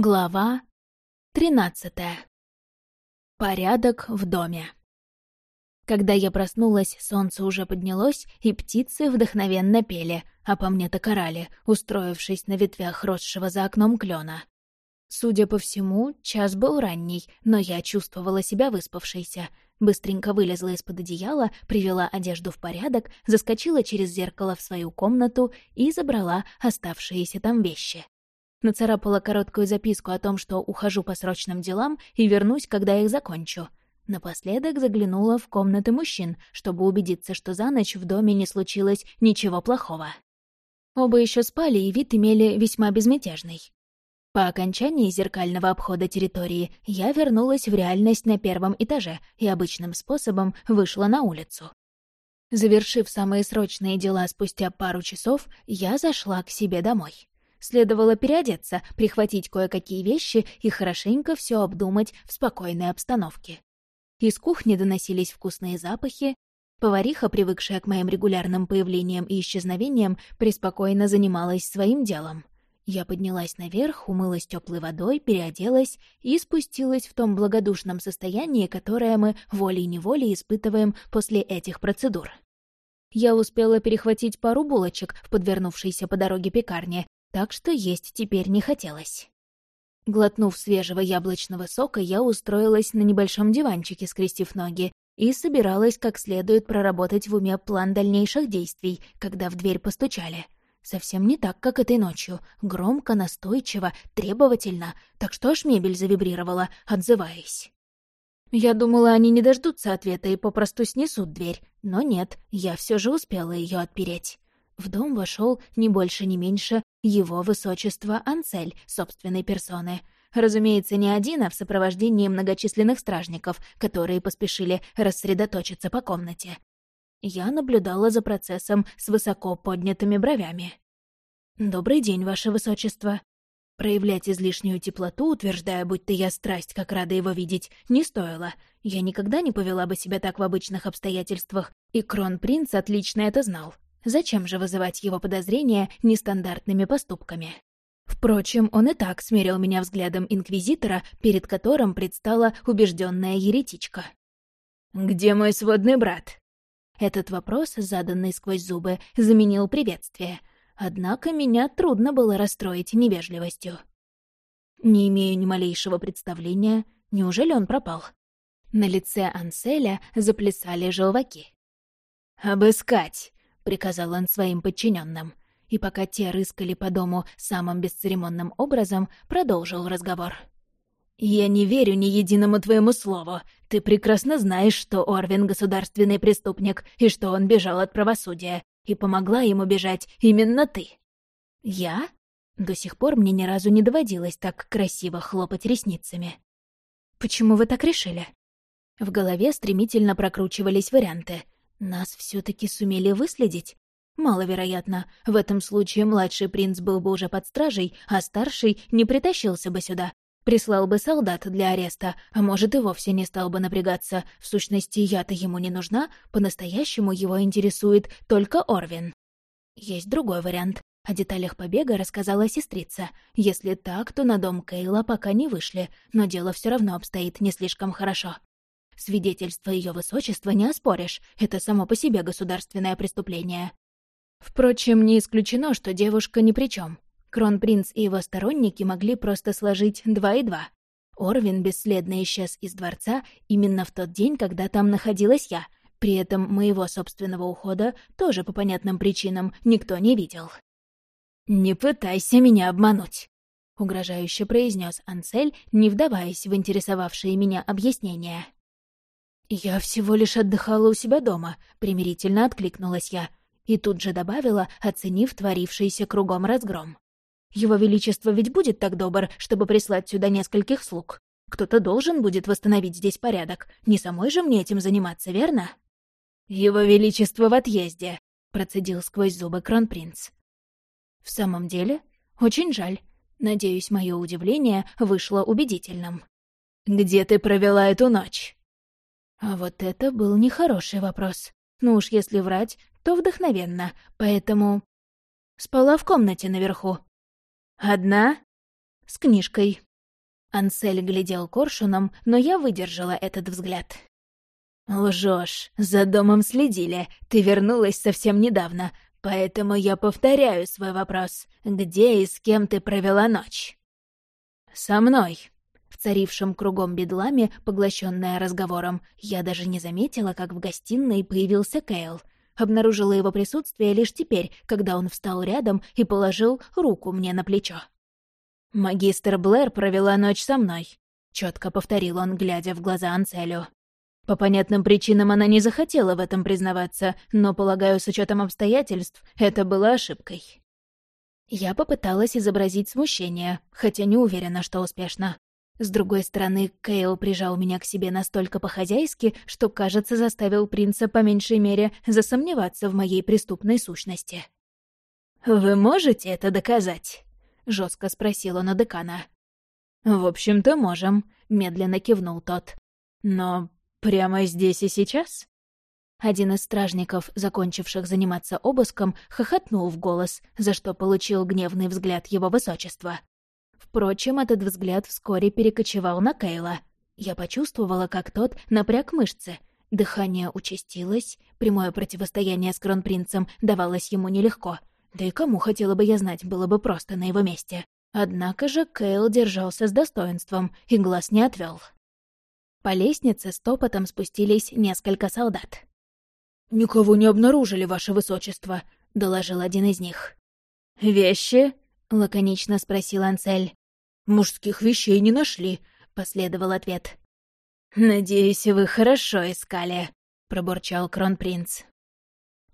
Глава тринадцатая. Порядок в доме. Когда я проснулась, солнце уже поднялось, и птицы вдохновенно пели, а по мне так орали, устроившись на ветвях росшего за окном клена. Судя по всему, час был ранний, но я чувствовала себя выспавшейся. Быстренько вылезла из-под одеяла, привела одежду в порядок, заскочила через зеркало в свою комнату и забрала оставшиеся там вещи. Нацарапала короткую записку о том, что ухожу по срочным делам и вернусь, когда их закончу. Напоследок заглянула в комнаты мужчин, чтобы убедиться, что за ночь в доме не случилось ничего плохого. Оба еще спали и вид имели весьма безмятежный. По окончании зеркального обхода территории я вернулась в реальность на первом этаже и обычным способом вышла на улицу. Завершив самые срочные дела спустя пару часов, я зашла к себе домой. Следовало переодеться, прихватить кое-какие вещи и хорошенько все обдумать в спокойной обстановке. Из кухни доносились вкусные запахи. Повариха, привыкшая к моим регулярным появлениям и исчезновениям, преспокойно занималась своим делом. Я поднялась наверх, умылась теплой водой, переоделась и спустилась в том благодушном состоянии, которое мы волей-неволей испытываем после этих процедур. Я успела перехватить пару булочек в подвернувшейся по дороге пекарне, так что есть теперь не хотелось. Глотнув свежего яблочного сока, я устроилась на небольшом диванчике, скрестив ноги, и собиралась как следует проработать в уме план дальнейших действий, когда в дверь постучали. Совсем не так, как этой ночью. Громко, настойчиво, требовательно, так что аж мебель завибрировала, отзываясь. Я думала, они не дождутся ответа и попросту снесут дверь, но нет, я все же успела ее отпереть. В дом вошел не больше, не меньше его высочество Анцель собственной персоны. Разумеется, не один, а в сопровождении многочисленных стражников, которые поспешили рассредоточиться по комнате. Я наблюдала за процессом с высоко поднятыми бровями. «Добрый день, ваше высочество». Проявлять излишнюю теплоту, утверждая, будто я страсть, как рада его видеть, не стоило. Я никогда не повела бы себя так в обычных обстоятельствах, и кронпринц отлично это знал. Зачем же вызывать его подозрения нестандартными поступками? Впрочем, он и так смерил меня взглядом инквизитора, перед которым предстала убежденная еретичка. «Где мой сводный брат?» Этот вопрос, заданный сквозь зубы, заменил приветствие. Однако меня трудно было расстроить невежливостью. Не имею ни малейшего представления, неужели он пропал? На лице Анселя заплясали желваки. «Обыскать!» Приказал он своим подчиненным. И пока те рыскали по дому самым бесцеремонным образом, продолжил разговор. «Я не верю ни единому твоему слову. Ты прекрасно знаешь, что Орвин — государственный преступник, и что он бежал от правосудия. И помогла ему бежать именно ты». «Я?» До сих пор мне ни разу не доводилось так красиво хлопать ресницами. «Почему вы так решили?» В голове стремительно прокручивались варианты — нас все таки сумели выследить? Маловероятно. В этом случае младший принц был бы уже под стражей, а старший не притащился бы сюда. Прислал бы солдат для ареста, а может и вовсе не стал бы напрягаться. В сущности, я-то ему не нужна, по-настоящему его интересует только Орвин. Есть другой вариант. О деталях побега рассказала сестрица. Если так, то на дом Кейла пока не вышли, но дело все равно обстоит не слишком хорошо. Свидетельство ее высочества не оспоришь, это само по себе государственное преступление. Впрочем, не исключено, что девушка ни при чем. Кронпринц и его сторонники могли просто сложить два и два. Орвин бесследно исчез из дворца именно в тот день, когда там находилась я. При этом моего собственного ухода тоже по понятным причинам никто не видел. «Не пытайся меня обмануть», — угрожающе произнес Ансель, не вдаваясь в интересовавшие меня объяснения. «Я всего лишь отдыхала у себя дома», — примирительно откликнулась я. И тут же добавила, оценив творившийся кругом разгром. «Его Величество ведь будет так добр, чтобы прислать сюда нескольких слуг. Кто-то должен будет восстановить здесь порядок. Не самой же мне этим заниматься, верно?» «Его Величество в отъезде», — процедил сквозь зубы кронпринц. «В самом деле? Очень жаль. Надеюсь, мое удивление вышло убедительным». «Где ты провела эту ночь?» А вот это был нехороший вопрос. Ну уж если врать, то вдохновенно, поэтому... Спала в комнате наверху. Одна? С книжкой. Ансель глядел коршуном, но я выдержала этот взгляд. «Лжешь, за домом следили, ты вернулась совсем недавно, поэтому я повторяю свой вопрос. Где и с кем ты провела ночь?» «Со мной». Царившем кругом бедламе, поглощенная разговором, я даже не заметила, как в гостиной появился Кейл. Обнаружила его присутствие лишь теперь, когда он встал рядом и положил руку мне на плечо. «Магистр Блэр провела ночь со мной», — четко повторил он, глядя в глаза Анцелю. По понятным причинам она не захотела в этом признаваться, но, полагаю, с учетом обстоятельств, это было ошибкой. Я попыталась изобразить смущение, хотя не уверена, что успешно. С другой стороны, Кейл прижал меня к себе настолько по-хозяйски, что, кажется, заставил принца по меньшей мере засомневаться в моей преступной сущности. «Вы можете это доказать?» — жестко спросил он у декана. «В общем-то, можем», — медленно кивнул тот. «Но прямо здесь и сейчас?» Один из стражников, закончивших заниматься обыском, хохотнул в голос, за что получил гневный взгляд его высочества. Впрочем, этот взгляд вскоре перекочевал на Кейла. Я почувствовала, как тот напряг мышцы. Дыхание участилось, прямое противостояние с кронпринцем давалось ему нелегко. Да и кому, хотела бы я знать, было бы просто на его месте. Однако же Кейл держался с достоинством и глаз не отвел. По лестнице стопотом спустились несколько солдат. «Никого не обнаружили, ваше высочество», — доложил один из них. «Вещи?» — лаконично спросил Ансель. «Мужских вещей не нашли», — последовал ответ. «Надеюсь, вы хорошо искали», — пробурчал кронпринц.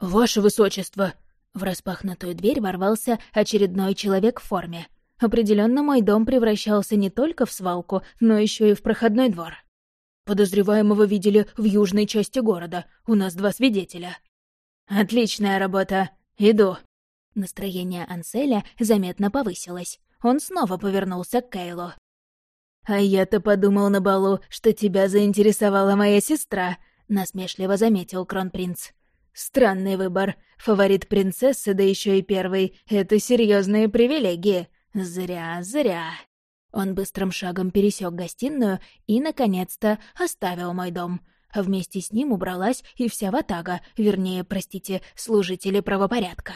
«Ваше высочество!» В распахнутую дверь ворвался очередной человек в форме. Определенно мой дом превращался не только в свалку, но еще и в проходной двор. Подозреваемого видели в южной части города. У нас два свидетеля». «Отличная работа. Иду». Настроение Анселя заметно повысилось. Он снова повернулся к Кейлу. «А я-то подумал на балу, что тебя заинтересовала моя сестра», — насмешливо заметил кронпринц. «Странный выбор. Фаворит принцессы, да еще и первый. Это серьезные привилегии. Зря, зря». Он быстрым шагом пересек гостиную и, наконец-то, оставил мой дом. Вместе с ним убралась и вся ватага, вернее, простите, служители правопорядка.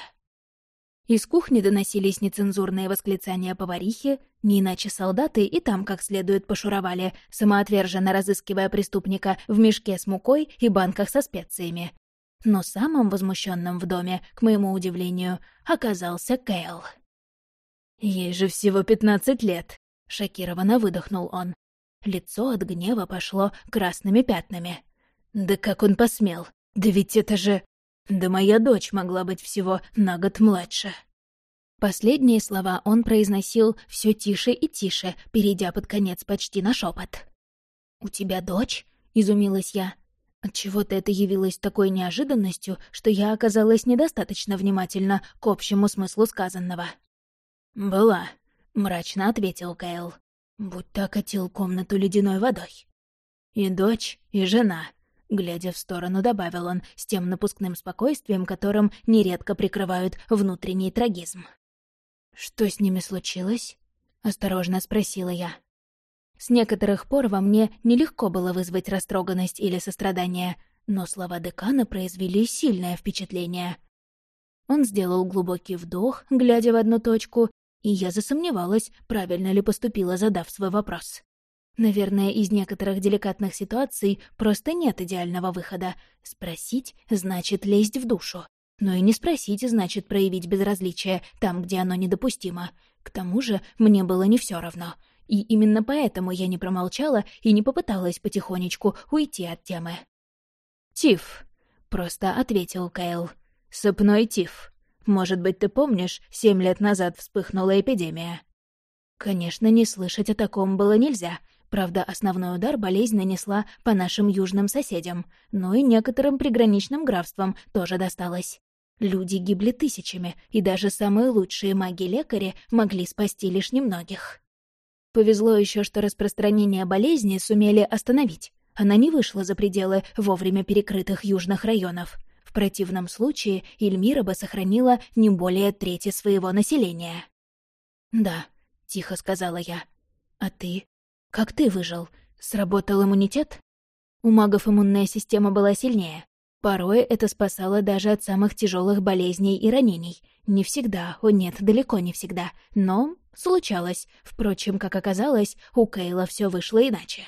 Из кухни доносились нецензурные восклицания поварихи, не иначе солдаты и там как следует пошуровали, самоотверженно разыскивая преступника в мешке с мукой и банках со специями. Но самым возмущенным в доме, к моему удивлению, оказался Кэл. «Ей же всего пятнадцать лет», Шокированно выдохнул он. Лицо от гнева пошло красными пятнами. «Да как он посмел? Да ведь это же... Да моя дочь могла быть всего на год младше». Последние слова он произносил все тише и тише, перейдя под конец почти на шепот. «У тебя дочь?» — изумилась я. Отчего-то это явилось такой неожиданностью, что я оказалась недостаточно внимательна к общему смыслу сказанного. «Была», мрачно ответил Кайл. Будто окатил комнату ледяной водой. И дочь, и жена. Глядя в сторону, добавил он с тем напускным спокойствием, которым нередко прикрывают внутренний трагизм. «Что с ними случилось?» — осторожно спросила я. С некоторых пор во мне нелегко было вызвать растроганность или сострадание, но слова декана произвели сильное впечатление. Он сделал глубокий вдох, глядя в одну точку, и я засомневалась, правильно ли поступила, задав свой вопрос. Наверное, из некоторых деликатных ситуаций просто нет идеального выхода. Спросить — значит лезть в душу. Но и не спросить — значит проявить безразличие там, где оно недопустимо. К тому же мне было не все равно. И именно поэтому я не промолчала и не попыталась потихонечку уйти от темы. «Тиф», — просто ответил Кайл. «Сыпной тиф. Может быть, ты помнишь, семь лет назад вспыхнула эпидемия?» Конечно, не слышать о таком было нельзя. Правда, основной удар болезнь нанесла по нашим южным соседям, но и некоторым приграничным графствам тоже досталось. Люди гибли тысячами, и даже самые лучшие маги-лекари могли спасти лишь немногих. Повезло еще, что распространение болезни сумели остановить. Она не вышла за пределы вовремя перекрытых южных районов. В противном случае Эльмира бы сохранила не более трети своего населения. «Да», — тихо сказала я. «А ты? Как ты выжил? Сработал иммунитет? У магов иммунная система была сильнее. Порой это спасало даже от самых тяжелых болезней и ранений. Не всегда, о нет, далеко не всегда, но случалось. Впрочем, как оказалось, у Кейла все вышло иначе.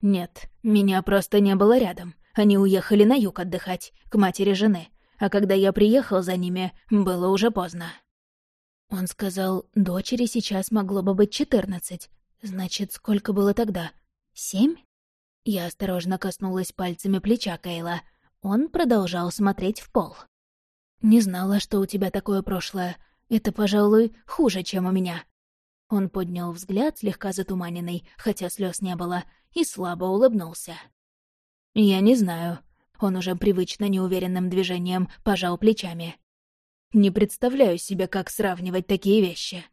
Нет, меня просто не было рядом. Они уехали на юг отдыхать, к матери жены. А когда я приехал за ними, было уже поздно. Он сказал, дочери сейчас могло бы быть четырнадцать. Значит, сколько было тогда? Семь? Я осторожно коснулась пальцами плеча Кейла. Он продолжал смотреть в пол. «Не знала, что у тебя такое прошлое. Это, пожалуй, хуже, чем у меня». Он поднял взгляд, слегка затуманенный, хотя слез не было, и слабо улыбнулся. «Я не знаю». Он уже привычно неуверенным движением пожал плечами. «Не представляю себе, как сравнивать такие вещи».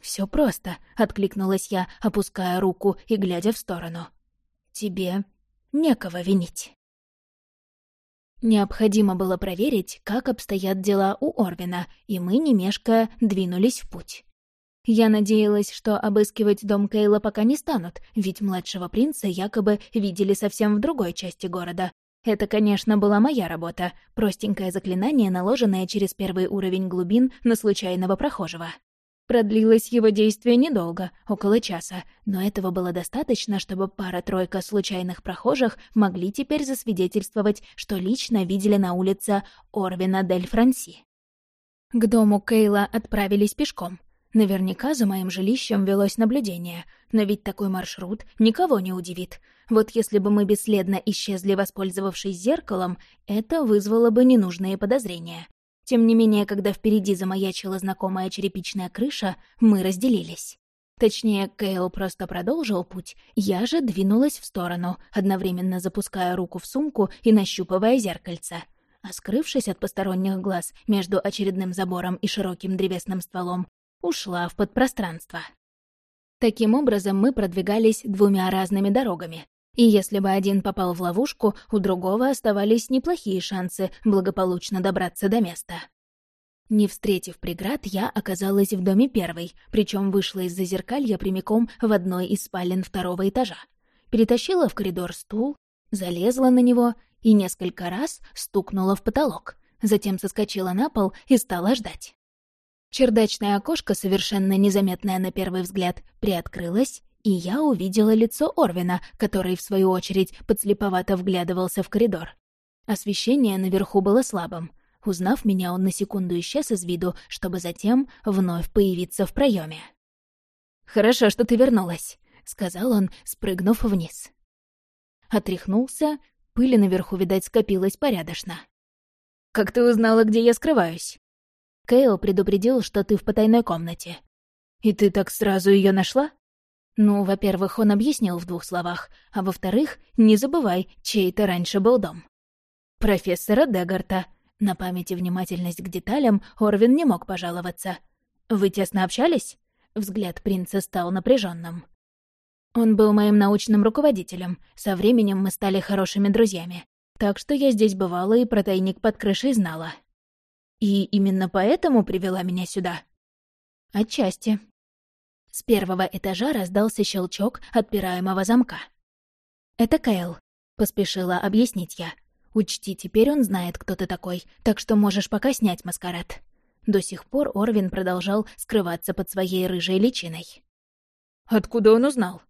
Все просто», — откликнулась я, опуская руку и глядя в сторону. «Тебе некого винить». Необходимо было проверить, как обстоят дела у Орвина, и мы, не мешкая, двинулись в путь. Я надеялась, что обыскивать дом Кейла пока не станут, ведь младшего принца якобы видели совсем в другой части города. Это, конечно, была моя работа, простенькое заклинание, наложенное через первый уровень глубин на случайного прохожего. Продлилось его действие недолго, около часа, но этого было достаточно, чтобы пара-тройка случайных прохожих могли теперь засвидетельствовать, что лично видели на улице Орвина дель Франси. К дому Кейла отправились пешком. Наверняка за моим жилищем велось наблюдение, но ведь такой маршрут никого не удивит. Вот если бы мы бесследно исчезли, воспользовавшись зеркалом, это вызвало бы ненужные подозрения. Тем не менее, когда впереди замаячила знакомая черепичная крыша, мы разделились. Точнее, Кейл просто продолжил путь, я же двинулась в сторону, одновременно запуская руку в сумку и нащупывая зеркальце. А скрывшись от посторонних глаз между очередным забором и широким древесным стволом, ушла в подпространство. Таким образом, мы продвигались двумя разными дорогами. И если бы один попал в ловушку, у другого оставались неплохие шансы благополучно добраться до места. Не встретив преград, я оказалась в доме первой, причем вышла из зазеркалья прямиком в одной из спален второго этажа. Перетащила в коридор стул, залезла на него и несколько раз стукнула в потолок. Затем соскочила на пол и стала ждать. Чердачное окошко, совершенно незаметное на первый взгляд, приоткрылось, и я увидела лицо Орвина, который, в свою очередь, подслеповато вглядывался в коридор. Освещение наверху было слабым. Узнав меня, он на секунду исчез из виду, чтобы затем вновь появиться в проеме. «Хорошо, что ты вернулась», — сказал он, спрыгнув вниз. Отряхнулся, пыли наверху, видать, скопилось порядочно. «Как ты узнала, где я скрываюсь?» Кейл предупредил, что ты в потайной комнате. И ты так сразу ее нашла? Ну, во-первых, он объяснил в двух словах, а во-вторых, не забывай, чей то раньше был дом. Профессора Дегарта. На памяти внимательность к деталям Орвин не мог пожаловаться. Вы тесно общались? Взгляд принца стал напряженным. Он был моим научным руководителем. Со временем мы стали хорошими друзьями. Так что я здесь бывала и про тайник под крышей знала. И именно поэтому привела меня сюда? Отчасти. С первого этажа раздался щелчок отпираемого замка. «Это Кэл», — поспешила объяснить я. «Учти, теперь он знает, кто ты такой, так что можешь пока снять маскарад». До сих пор Орвин продолжал скрываться под своей рыжей личиной. «Откуда он узнал?»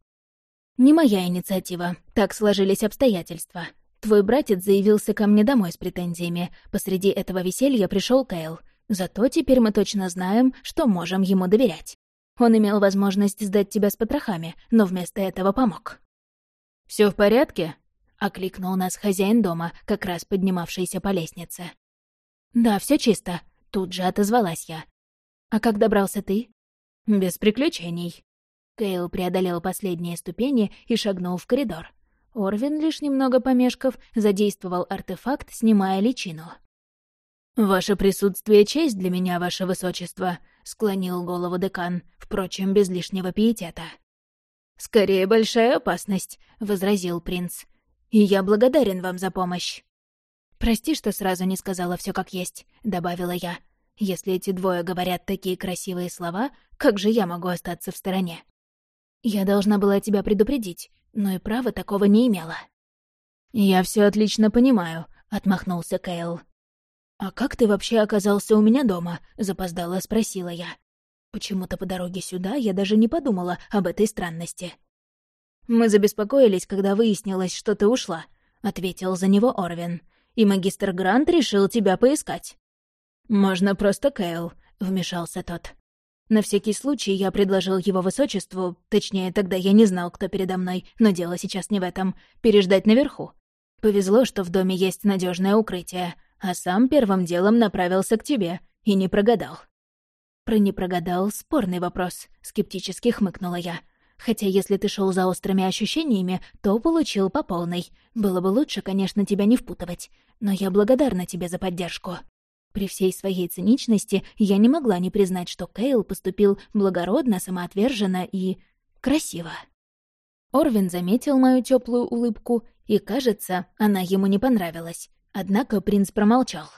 «Не моя инициатива. Так сложились обстоятельства. Твой братец заявился ко мне домой с претензиями. Посреди этого веселья пришел Кайл. Зато теперь мы точно знаем, что можем ему доверять. Он имел возможность сдать тебя с потрохами, но вместо этого помог. Все в порядке?» — окликнул нас хозяин дома, как раз поднимавшийся по лестнице. «Да, все чисто», — тут же отозвалась я. «А как добрался ты?» «Без приключений». Кейл преодолел последние ступени и шагнул в коридор. Орвин, лишь немного помешков, задействовал артефакт, снимая личину. «Ваше присутствие — честь для меня, ваше высочество», — склонил голову декан, впрочем, без лишнего пиетета. «Скорее большая опасность», — возразил принц. «И я благодарен вам за помощь». «Прости, что сразу не сказала все как есть», — добавила я. «Если эти двое говорят такие красивые слова, как же я могу остаться в стороне?» Я должна была тебя предупредить, но и права такого не имела». «Я все отлично понимаю», — отмахнулся Кейл. «А как ты вообще оказался у меня дома?» — запоздала спросила я. Почему-то по дороге сюда я даже не подумала об этой странности. «Мы забеспокоились, когда выяснилось, что ты ушла», — ответил за него Орвин. «И магистр Грант решил тебя поискать». «Можно просто Кейл», — вмешался тот. На всякий случай я предложил его высочеству, точнее, тогда я не знал, кто передо мной, но дело сейчас не в этом, переждать наверху. Повезло, что в доме есть надежное укрытие, а сам первым делом направился к тебе и не прогадал. Про не прогадал — спорный вопрос, скептически хмыкнула я. Хотя если ты шел за острыми ощущениями, то получил по полной. Было бы лучше, конечно, тебя не впутывать, но я благодарна тебе за поддержку. При всей своей циничности я не могла не признать, что Кейл поступил благородно, самоотверженно и... красиво. Орвин заметил мою теплую улыбку, и, кажется, она ему не понравилась. Однако принц промолчал.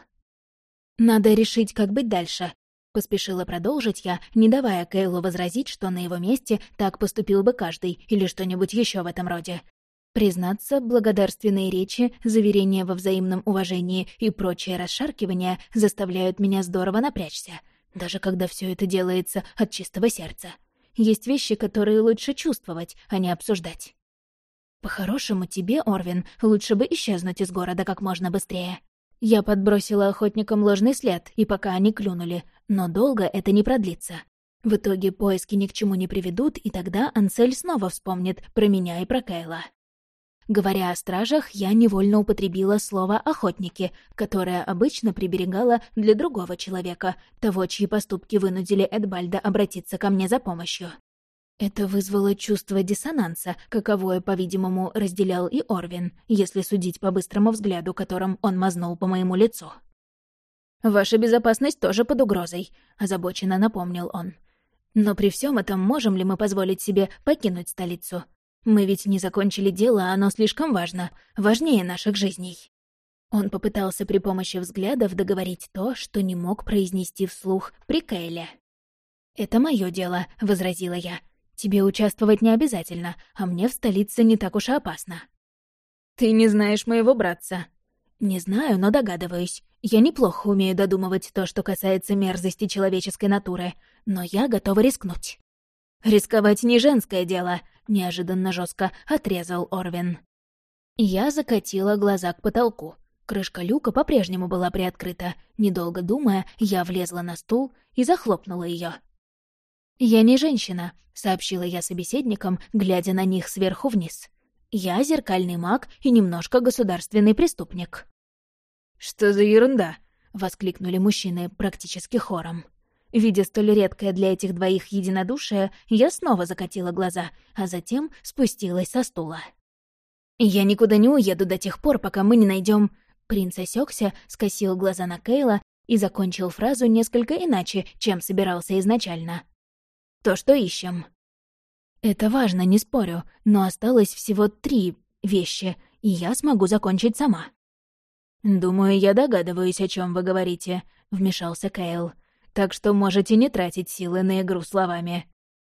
«Надо решить, как быть дальше», — поспешила продолжить я, не давая Кейлу возразить, что на его месте так поступил бы каждый или что-нибудь еще в этом роде. Признаться, благодарственные речи, заверения во взаимном уважении и прочее расшаркивание заставляют меня здорово напрячься, даже когда все это делается от чистого сердца. Есть вещи, которые лучше чувствовать, а не обсуждать. По-хорошему тебе, Орвин, лучше бы исчезнуть из города как можно быстрее. Я подбросила охотникам ложный след, и пока они клюнули, но долго это не продлится. В итоге поиски ни к чему не приведут, и тогда Ансель снова вспомнит про меня и про Кейла. Говоря о стражах, я невольно употребила слово «охотники», которое обычно приберегала для другого человека, того, чьи поступки вынудили Эдбальда обратиться ко мне за помощью. Это вызвало чувство диссонанса, каковое, по-видимому, разделял и Орвин, если судить по быстрому взгляду, которым он мазнул по моему лицу. «Ваша безопасность тоже под угрозой», — озабоченно напомнил он. «Но при всем этом можем ли мы позволить себе покинуть столицу? Мы ведь не закончили дело, а оно слишком важно, важнее наших жизней». Он попытался при помощи взглядов договорить то, что не мог произнести вслух при Кейле. «Это мое дело», — возразила я. «Тебе участвовать не обязательно, а мне в столице не так уж и опасно». «Ты не знаешь моего братца». «Не знаю, но догадываюсь. Я неплохо умею додумывать то, что касается мерзости человеческой натуры, но я готова рискнуть». «Рисковать не женское дело», — неожиданно жестко отрезал Орвин. Я закатила глаза к потолку. Крышка люка по-прежнему была приоткрыта. Недолго думая, я влезла на стул и захлопнула ее. «Я не женщина», — сообщила я собеседникам, глядя на них сверху вниз. «Я зеркальный маг и немножко государственный преступник». «Что за ерунда?» — воскликнули мужчины практически хором. Видя столь редкое для этих двоих единодушие, я снова закатила глаза, а затем спустилась со стула. «Я никуда не уеду до тех пор, пока мы не найдем. Принц осекся, скосил глаза на Кейла и закончил фразу несколько иначе, чем собирался изначально. «То, что ищем». «Это важно, не спорю, но осталось всего три вещи, и я смогу закончить сама». «Думаю, я догадываюсь, о чем вы говорите», — вмешался Кейл так что можете не тратить силы на игру словами».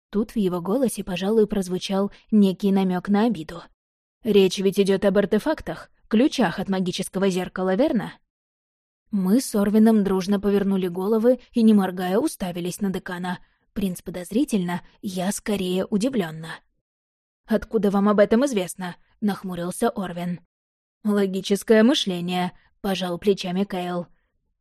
Тут в его голосе, пожалуй, прозвучал некий намек на обиду. «Речь ведь идет об артефактах, ключах от магического зеркала, верно?» Мы с Орвином дружно повернули головы и, не моргая, уставились на декана. Принц подозрительно, я скорее удивленно. «Откуда вам об этом известно?» — нахмурился Орвин. «Логическое мышление», — пожал плечами Кейл.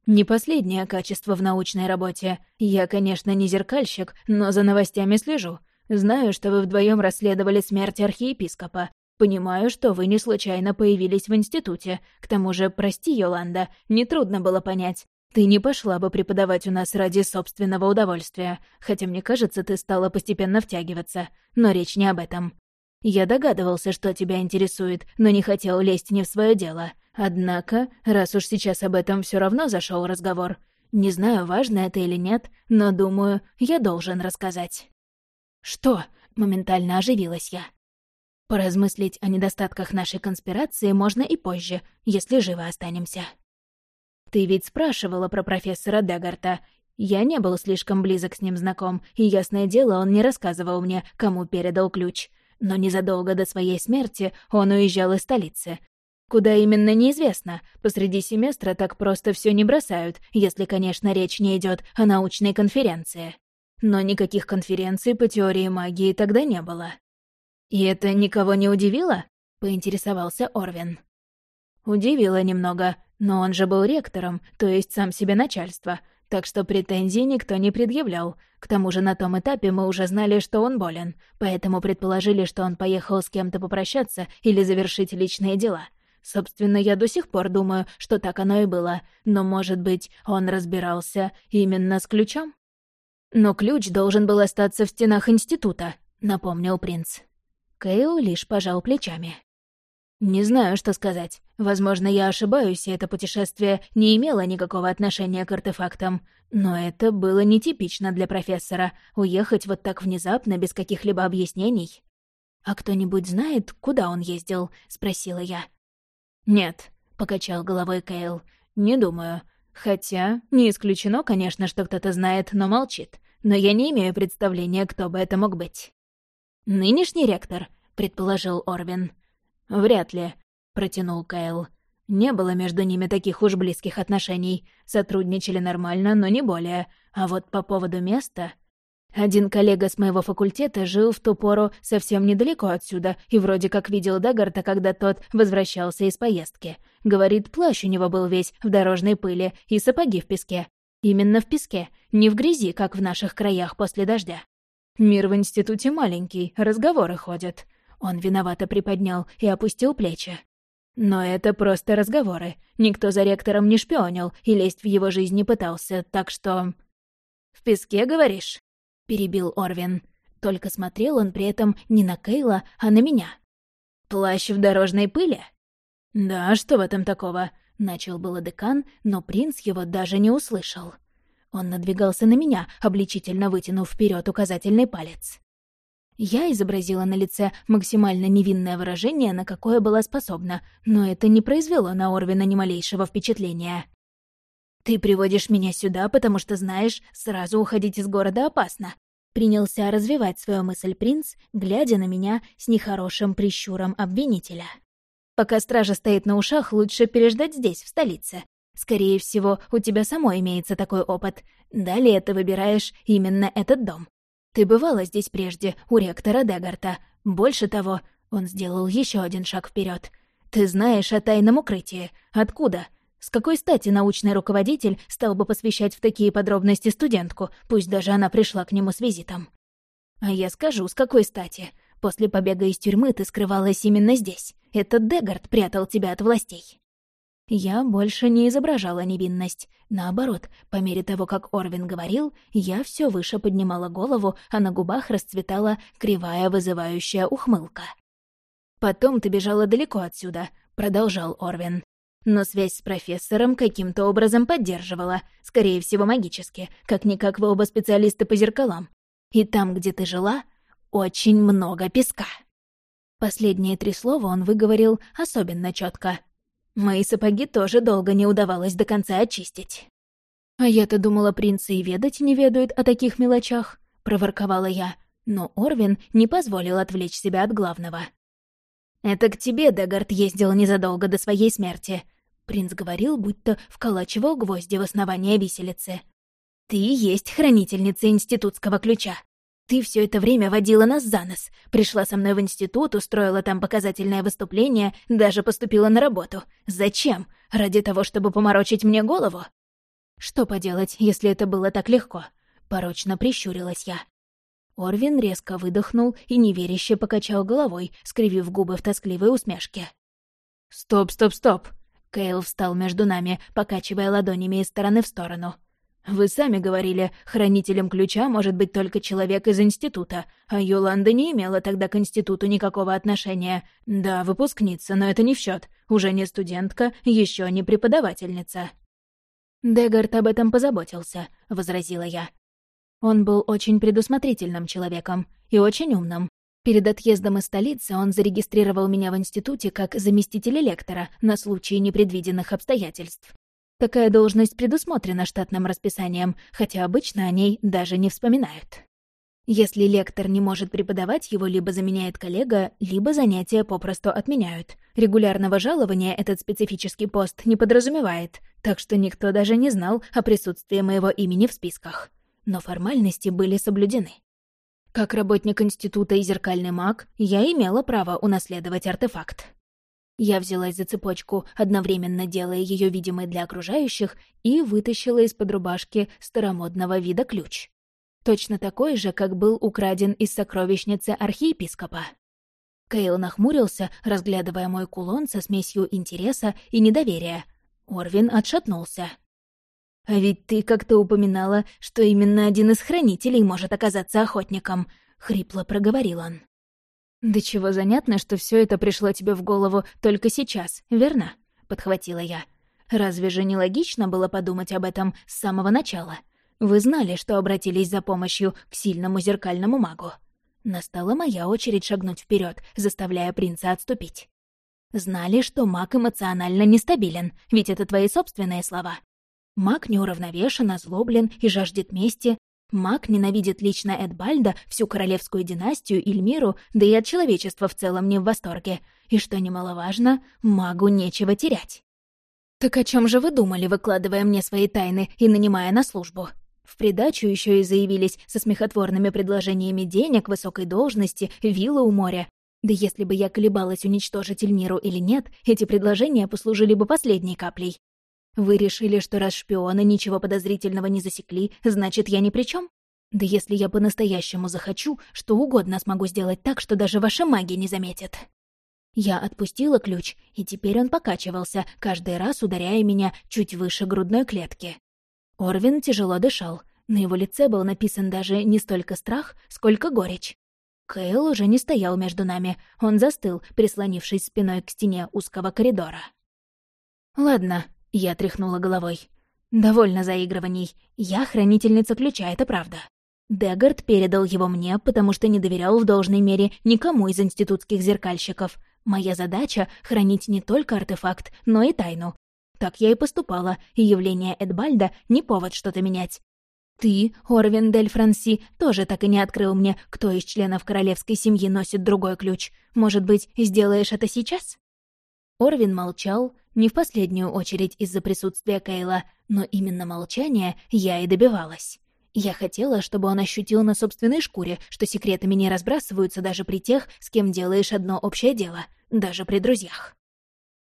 Не последнее качество в научной работе. Я, конечно, не зеркальщик, но за новостями слежу. Знаю, что вы вдвоем расследовали смерть архиепископа. Понимаю, что вы не случайно появились в институте. К тому же, прости, Йоланда, нетрудно было понять. Ты не пошла бы преподавать у нас ради собственного удовольствия, хотя, мне кажется, ты стала постепенно втягиваться. Но речь не об этом. Я догадывался, что тебя интересует, но не хотел лезть не в свое дело. Однако, раз уж сейчас об этом все равно зашел разговор, не знаю, важно это или нет, но думаю, я должен рассказать. Что? Моментально оживилась я. Поразмыслить о недостатках нашей конспирации можно и позже, если живы останемся. Ты ведь спрашивала про профессора Дегарта, Я не был слишком близок с ним знаком, и, ясное дело, он не рассказывал мне, кому передал ключ. Но незадолго до своей смерти он уезжал из столицы. Куда именно, неизвестно. Посреди семестра так просто все не бросают, если, конечно, речь не идет о научной конференции. Но никаких конференций по теории магии тогда не было. «И это никого не удивило?» — поинтересовался Орвин. Удивило немного, но он же был ректором, то есть сам себе начальство, так что претензий никто не предъявлял. К тому же на том этапе мы уже знали, что он болен, поэтому предположили, что он поехал с кем-то попрощаться или завершить личные дела. Собственно, я до сих пор думаю, что так оно и было, но, может быть, он разбирался именно с ключом? «Но ключ должен был остаться в стенах института», — напомнил принц. Кейл лишь пожал плечами. «Не знаю, что сказать. Возможно, я ошибаюсь, и это путешествие не имело никакого отношения к артефактам. Но это было нетипично для профессора — уехать вот так внезапно, без каких-либо объяснений». «А кто-нибудь знает, куда он ездил?» — спросила я. «Нет», — покачал головой Кейл. «Не думаю. Хотя, не исключено, конечно, что кто-то знает, но молчит. Но я не имею представления, кто бы это мог быть». «Нынешний ректор?» — предположил Орвин. «Вряд ли», — протянул Кайл. «Не было между ними таких уж близких отношений. Сотрудничали нормально, но не более. А вот по поводу места...» Один коллега с моего факультета жил в ту пору совсем недалеко отсюда и вроде как видел Дагарта, когда тот возвращался из поездки. Говорит, плащ у него был весь в дорожной пыли и сапоги в песке. Именно в песке, не в грязи, как в наших краях после дождя. Мир в институте маленький, разговоры ходят. Он виновато приподнял и опустил плечи. Но это просто разговоры. Никто за ректором не шпионил и лезть в его жизнь не пытался, так что... «В песке, говоришь?» — перебил Орвин. Только смотрел он при этом не на Кейла, а на меня. «Плащ в дорожной пыли?» «Да, что в этом такого?» — начал было декан, но принц его даже не услышал. Он надвигался на меня, обличительно вытянув вперед указательный палец. Я изобразила на лице максимально невинное выражение, на какое была способна, но это не произвело на Орвина ни малейшего впечатления. «Ты приводишь меня сюда, потому что знаешь, сразу уходить из города опасно», принялся развивать свою мысль принц, глядя на меня с нехорошим прищуром обвинителя. «Пока стража стоит на ушах, лучше переждать здесь, в столице. Скорее всего, у тебя самой имеется такой опыт. Далее ты выбираешь именно этот дом. Ты бывала здесь прежде, у ректора Дегарта. Больше того, он сделал еще один шаг вперед. Ты знаешь о тайном укрытии. Откуда? С какой стати научный руководитель стал бы посвящать в такие подробности студентку, пусть даже она пришла к нему с визитом? А я скажу, с какой стати. После побега из тюрьмы ты скрывалась именно здесь. Этот Дегард прятал тебя от властей. Я больше не изображала невинность. Наоборот, по мере того, как Орвин говорил, я все выше поднимала голову, а на губах расцветала кривая вызывающая ухмылка. «Потом ты бежала далеко отсюда», — продолжал Орвин. «Но связь с профессором каким-то образом поддерживала, скорее всего, магически, как-никак вы оба специалисты по зеркалам. И там, где ты жила, очень много песка». Последние три слова он выговорил особенно четко, Мои сапоги тоже долго не удавалось до конца очистить. «А я-то думала, принцы и ведать не ведают о таких мелочах», — проворковала я, но Орвин не позволил отвлечь себя от главного. «Это к тебе Дегард ездил незадолго до своей смерти», — принц говорил, будто вколачивал гвозди в основание виселицы. «Ты есть хранительница институтского ключа. Ты все это время водила нас за нос. Пришла со мной в институт, устроила там показательное выступление, даже поступила на работу. Зачем? Ради того, чтобы поморочить мне голову? Что поделать, если это было так легко? Порочно прищурилась я. Орвин резко выдохнул и неверяще покачал головой, скривив губы в тоскливой усмешке. «Стоп, стоп, стоп!» Кейл встал между нами, покачивая ладонями из стороны в сторону. Вы сами говорили, хранителем ключа может быть только человек из института, а Йоланда не имела тогда к институту никакого отношения. Да, выпускница, но это не в счет. Уже не студентка, еще не преподавательница. Дегард об этом позаботился, возразила я. Он был очень предусмотрительным человеком и очень умным. Перед отъездом из столицы он зарегистрировал меня в институте как заместителя лектора на случай непредвиденных обстоятельств. Такая должность предусмотрена штатным расписанием, хотя обычно о ней даже не вспоминают. Если лектор не может преподавать, его либо заменяет коллега, либо занятия попросту отменяют. Регулярного жалования этот специфический пост не подразумевает, так что никто даже не знал о присутствии моего имени в списках. Но формальности были соблюдены. Как работник института и зеркальный маг, я имела право унаследовать артефакт. Я взялась за цепочку, одновременно делая ее видимой для окружающих, и вытащила из-под рубашки старомодного вида ключ. Точно такой же, как был украден из сокровищницы архиепископа. Кейл нахмурился, разглядывая мой кулон со смесью интереса и недоверия. Орвин отшатнулся. «А ведь ты как-то упоминала, что именно один из хранителей может оказаться охотником», — хрипло проговорил он. «Да чего занятно, что все это пришло тебе в голову только сейчас, верно?» — подхватила я. «Разве же не логично было подумать об этом с самого начала? Вы знали, что обратились за помощью к сильному зеркальному магу. Настала моя очередь шагнуть вперед, заставляя принца отступить. Знали, что маг эмоционально нестабилен, ведь это твои собственные слова. Маг неуравновешен, озлоблен и жаждет мести, Маг ненавидит лично Эдбальда, всю королевскую династию, Ильмиру, да и от человечества в целом не в восторге. И что немаловажно, магу нечего терять. «Так о чем же вы думали, выкладывая мне свои тайны и нанимая на службу?» В придачу еще и заявились со смехотворными предложениями денег, высокой должности, виллы у моря. Да если бы я колебалась уничтожить Эльмиру или нет, эти предложения послужили бы последней каплей. Вы решили, что раз шпионы ничего подозрительного не засекли, значит, я ни при чем? Да если я по-настоящему захочу, что угодно смогу сделать так, что даже ваша магия не заметит. Я отпустила ключ, и теперь он покачивался, каждый раз ударяя меня чуть выше грудной клетки. Орвин тяжело дышал. На его лице был написан даже не столько страх, сколько горечь. Кейл уже не стоял между нами, он застыл, прислонившись спиной к стене узкого коридора. «Ладно, я тряхнула головой. «Довольно заигрываний. Я хранительница ключа, это правда. Деггард передал его мне, потому что не доверял в должной мере никому из институтских зеркальщиков. Моя задача — хранить не только артефакт, но и тайну. Так я и поступала, и явление Эдбальда — не повод что-то менять. Ты, Орвин Дель Франси, тоже так и не открыл мне, кто из членов королевской семьи носит другой ключ. Может быть, сделаешь это сейчас?» Орвин молчал, не в последнюю очередь из-за присутствия Кейла, но именно молчание я и добивалась. Я хотела, чтобы он ощутил на собственной шкуре, что секретами не разбрасываются даже при тех, с кем делаешь одно общее дело, даже при друзьях.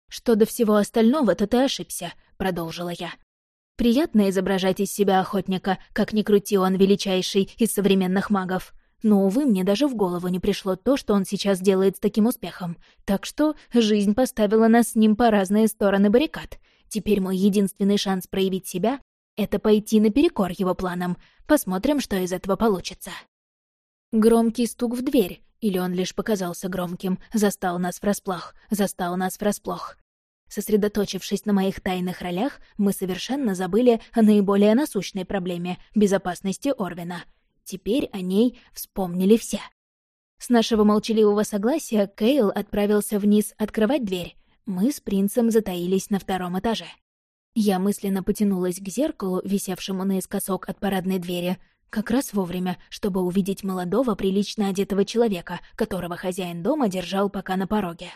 «Что до всего остального, то ты ошибся», — продолжила я. «Приятно изображать из себя охотника, как ни крути он величайший из современных магов. Но, увы, мне даже в голову не пришло то, что он сейчас делает с таким успехом. Так что жизнь поставила нас с ним по разные стороны баррикад. Теперь мой единственный шанс проявить себя — это пойти наперекор его планам. Посмотрим, что из этого получится. Громкий стук в дверь, или он лишь показался громким, застал нас врасплох, застал нас врасплох. Сосредоточившись на моих тайных ролях, мы совершенно забыли о наиболее насущной проблеме — безопасности Орвина — Теперь о ней вспомнили все. С нашего молчаливого согласия Кейл отправился вниз открывать дверь. Мы с принцем затаились на втором этаже. Я мысленно потянулась к зеркалу, висевшему наискосок от парадной двери, как раз вовремя, чтобы увидеть молодого, прилично одетого человека, которого хозяин дома держал пока на пороге.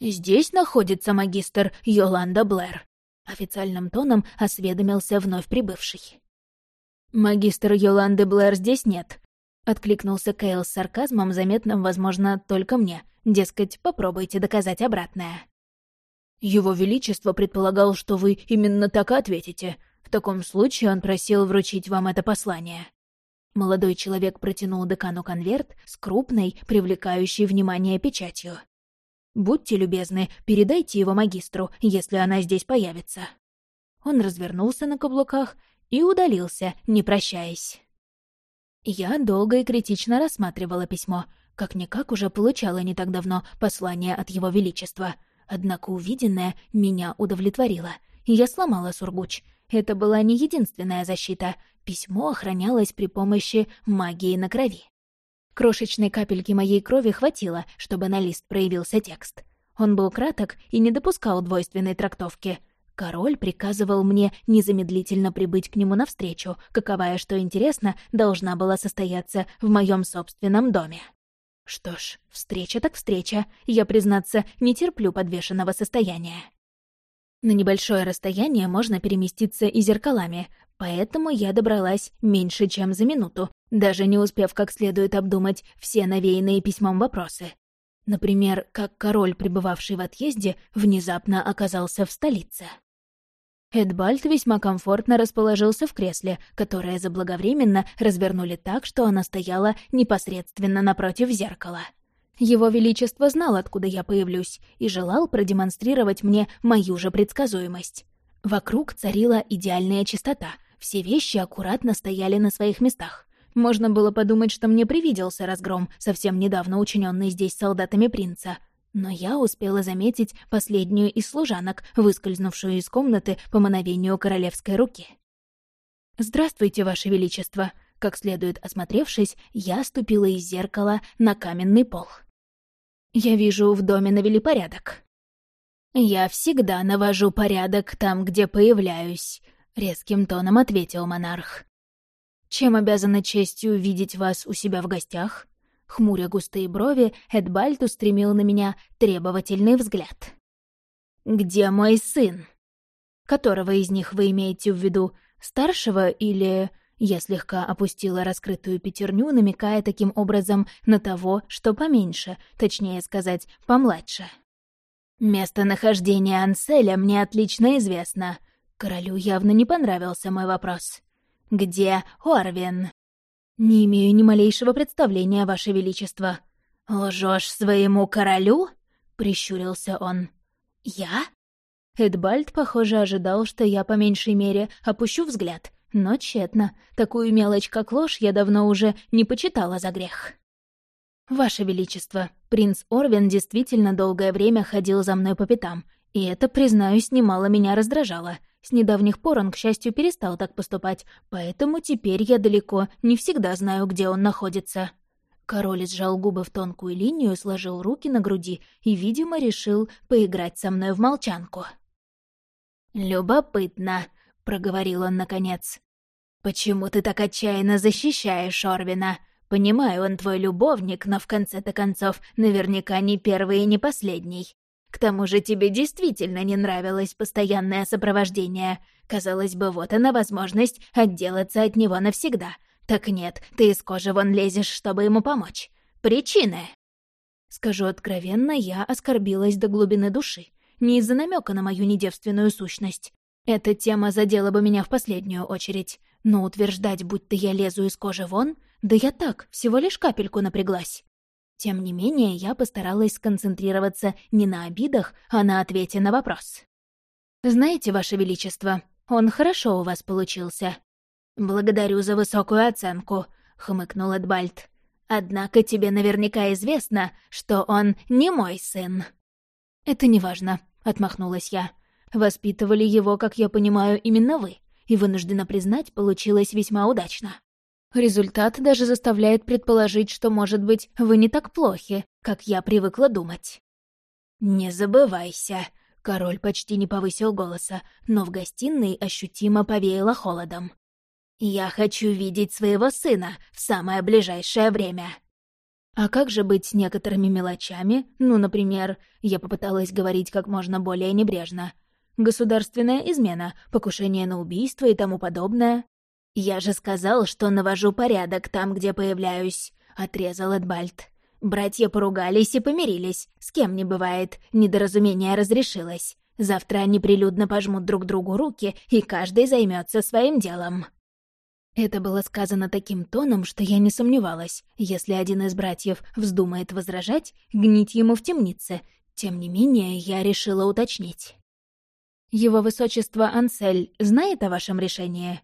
«Здесь находится магистр Йоланда Блэр», — официальным тоном осведомился вновь прибывший. «Магистр Йоланды Блэр здесь нет», — откликнулся Кейл с сарказмом, заметным, возможно, только мне. Дескать, попробуйте доказать обратное. «Его Величество предполагал, что вы именно так ответите. В таком случае он просил вручить вам это послание». Молодой человек протянул декану конверт с крупной, привлекающей внимание печатью. «Будьте любезны, передайте его магистру, если она здесь появится». Он развернулся на каблуках и удалился, не прощаясь. Я долго и критично рассматривала письмо, как-никак уже получала не так давно послание от Его Величества. Однако увиденное меня удовлетворило, я сломала сургуч. Это была не единственная защита. Письмо охранялось при помощи магии на крови. Крошечной капельки моей крови хватило, чтобы на лист проявился текст. Он был краток и не допускал двойственной трактовки. Король приказывал мне незамедлительно прибыть к нему навстречу, каковая, что интересно, должна была состояться в моем собственном доме. Что ж, встреча так встреча. Я, признаться, не терплю подвешенного состояния. На небольшое расстояние можно переместиться и зеркалами, поэтому я добралась меньше, чем за минуту, даже не успев как следует обдумать все навеянные письмом вопросы. Например, как король, пребывавший в отъезде, внезапно оказался в столице. Эдбальд весьма комфортно расположился в кресле, которое заблаговременно развернули так, что оно стояло непосредственно напротив зеркала. Его Величество знал, откуда я появлюсь, и желал продемонстрировать мне мою же предсказуемость. Вокруг царила идеальная чистота, все вещи аккуратно стояли на своих местах. Можно было подумать, что мне привиделся разгром, совсем недавно учиненный здесь солдатами принца. Но я успела заметить последнюю из служанок, выскользнувшую из комнаты по мановению королевской руки. «Здравствуйте, Ваше Величество!» Как следует осмотревшись, я ступила из зеркала на каменный пол. «Я вижу, в доме навели порядок». «Я всегда навожу порядок там, где появляюсь», — резким тоном ответил монарх. Чем обязана честью видеть вас у себя в гостях?» Хмуря густые брови, Эдбальд устремил на меня требовательный взгляд. «Где мой сын?» «Которого из них вы имеете в виду? Старшего или...» Я слегка опустила раскрытую пятерню, намекая таким образом на того, что поменьше, точнее сказать, помладше. «Местонахождение Анселя мне отлично известно. Королю явно не понравился мой вопрос. Где Орвин?» «Не имею ни малейшего представления, Ваше Величество». «Лжешь своему королю?» — прищурился он. «Я?» Эдбальд, похоже, ожидал, что я по меньшей мере опущу взгляд, но тщетно. Такую мелочь, как ложь, я давно уже не почитала за грех. «Ваше Величество, принц Орвин действительно долгое время ходил за мной по пятам, и это, признаюсь, немало меня раздражало. С недавних пор он, к счастью, перестал так поступать, поэтому теперь я далеко не всегда знаю, где он находится». Король сжал губы в тонкую линию, сложил руки на груди и, видимо, решил поиграть со мной в молчанку. «Любопытно», — проговорил он наконец. «Почему ты так отчаянно защищаешь Орвина? Понимаю, он твой любовник, но в конце-то концов наверняка не первый и не последний. К тому же тебе действительно не нравилось постоянное сопровождение. Казалось бы, вот она возможность отделаться от него навсегда. Так нет, ты из кожи вон лезешь, чтобы ему помочь. Причины. Скажу откровенно, я оскорбилась до глубины души. Не из-за намека на мою недевственную сущность. Эта тема задела бы меня в последнюю очередь. Но утверждать, будто я лезу из кожи вон, да я так, всего лишь капельку напряглась. Тем не менее, я постаралась сконцентрироваться не на обидах, а на ответе на вопрос. «Знаете, Ваше Величество, он хорошо у вас получился». «Благодарю за высокую оценку», — хмыкнул Эдбальд. «Однако тебе наверняка известно, что он не мой сын». «Это неважно», — отмахнулась я. «Воспитывали его, как я понимаю, именно вы, и, вынуждена признать, получилось весьма удачно». Результат даже заставляет предположить, что, может быть, вы не так плохи, как я привыкла думать. «Не забывайся», — король почти не повысил голоса, но в гостиной ощутимо повеяло холодом. «Я хочу видеть своего сына в самое ближайшее время». А как же быть с некоторыми мелочами? Ну, например, я попыталась говорить как можно более небрежно. Государственная измена, покушение на убийство и тому подобное. «Я же сказал, что навожу порядок там, где появляюсь», — отрезал Эдбальд. «Братья поругались и помирились. С кем не бывает. Недоразумение разрешилось. Завтра они прилюдно пожмут друг другу руки, и каждый займется своим делом». Это было сказано таким тоном, что я не сомневалась. Если один из братьев вздумает возражать, гнить ему в темнице. Тем не менее, я решила уточнить. «Его высочество Ансель знает о вашем решении?»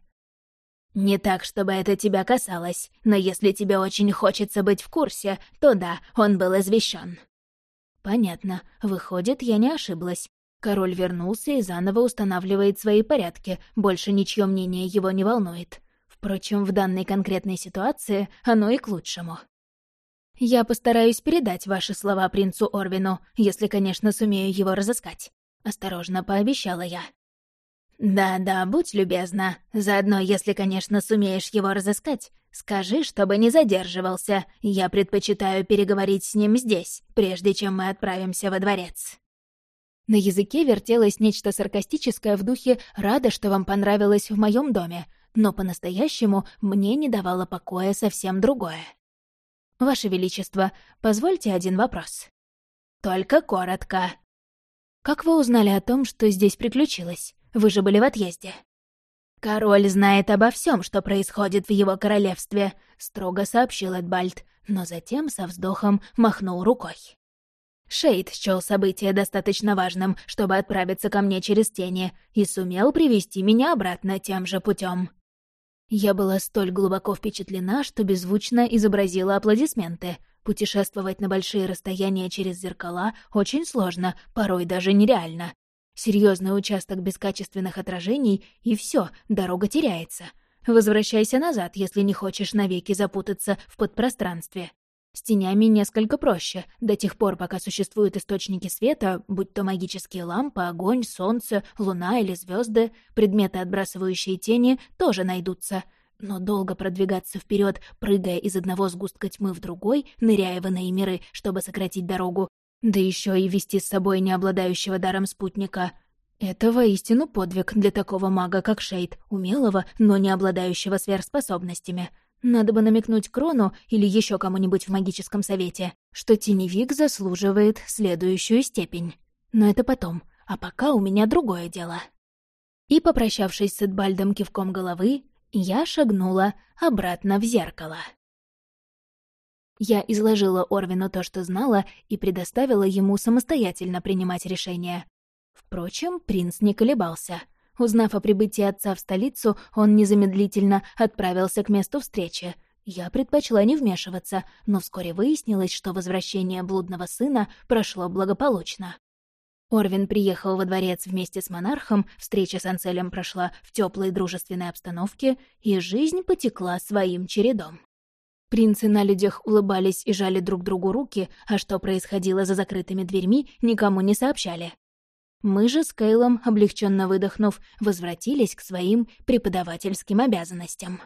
«Не так, чтобы это тебя касалось, но если тебе очень хочется быть в курсе, то да, он был извещен. «Понятно. Выходит, я не ошиблась. Король вернулся и заново устанавливает свои порядки, больше ничье мнение его не волнует. Впрочем, в данной конкретной ситуации оно и к лучшему. Я постараюсь передать ваши слова принцу Орвину, если, конечно, сумею его разыскать. Осторожно пообещала я. «Да-да, будь любезна. Заодно, если, конечно, сумеешь его разыскать, скажи, чтобы не задерживался. Я предпочитаю переговорить с ним здесь, прежде чем мы отправимся во дворец». На языке вертелось нечто саркастическое в духе «рада, что вам понравилось в моем доме», но по-настоящему мне не давало покоя совсем другое. «Ваше Величество, позвольте один вопрос». «Только коротко». «Как вы узнали о том, что здесь приключилось? Вы же были в отъезде». «Король знает обо всем, что происходит в его королевстве», — строго сообщил Эдбальд, но затем со вздохом махнул рукой. Шейд счёл событие достаточно важным, чтобы отправиться ко мне через тени, и сумел привести меня обратно тем же путем. Я была столь глубоко впечатлена, что беззвучно изобразила аплодисменты. Путешествовать на большие расстояния через зеркала очень сложно, порой даже нереально. Серьезный участок без качественных отражений, и все, дорога теряется. Возвращайся назад, если не хочешь навеки запутаться в подпространстве. С тенями несколько проще, до тех пор, пока существуют источники света, будь то магические лампы, огонь, солнце, луна или звезды, предметы, отбрасывающие тени, тоже найдутся. Но долго продвигаться вперед, прыгая из одного сгустка тьмы в другой, ныряя в иные миры, чтобы сократить дорогу, да еще и вести с собой не обладающего даром спутника. Это воистину подвиг для такого мага, как Шейд, умелого, но не обладающего сверхспособностями. Надо бы намекнуть Крону или еще кому-нибудь в магическом совете, что теневик заслуживает следующую степень. Но это потом, а пока у меня другое дело. И, попрощавшись с Эдбальдом кивком головы, я шагнула обратно в зеркало. Я изложила Орвину то, что знала, и предоставила ему самостоятельно принимать решение. Впрочем, принц не колебался — Узнав о прибытии отца в столицу, он незамедлительно отправился к месту встречи. Я предпочла не вмешиваться, но вскоре выяснилось, что возвращение блудного сына прошло благополучно. Орвин приехал во дворец вместе с монархом, встреча с Анцелем прошла в теплой дружественной обстановке, и жизнь потекла своим чередом. Принцы на людях улыбались и жали друг другу руки, а что происходило за закрытыми дверьми, никому не сообщали. Мы же с Кейлом, облегченно выдохнув, возвратились к своим преподавательским обязанностям.